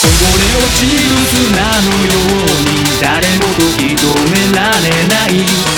こぼれ落ちる砂のように。誰もと認められない。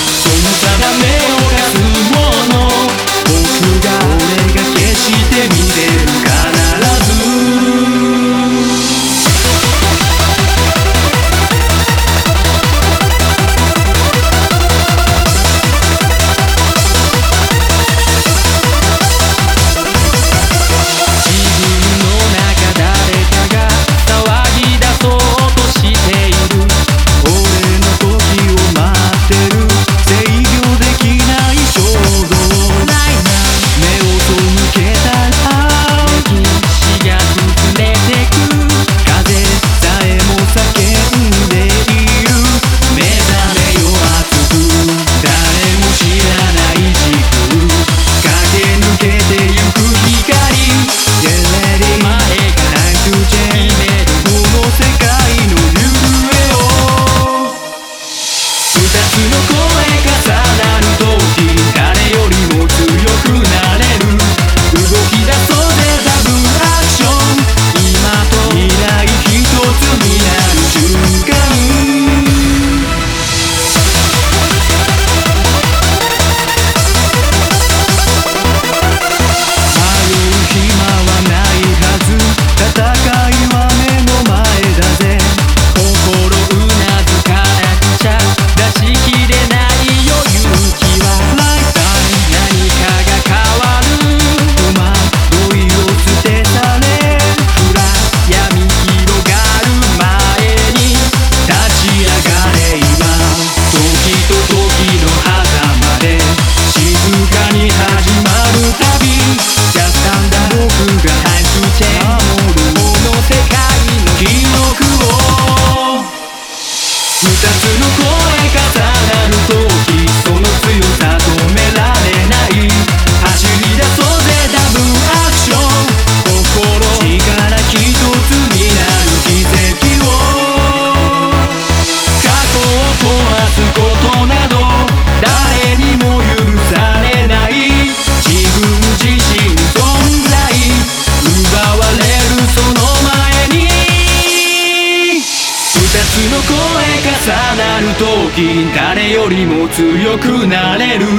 時誰よりも強くなれる。動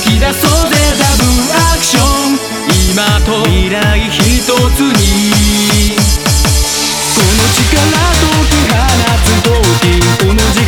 き出そうぜダブアクション。今と未来一つに。この力解き放つ時この力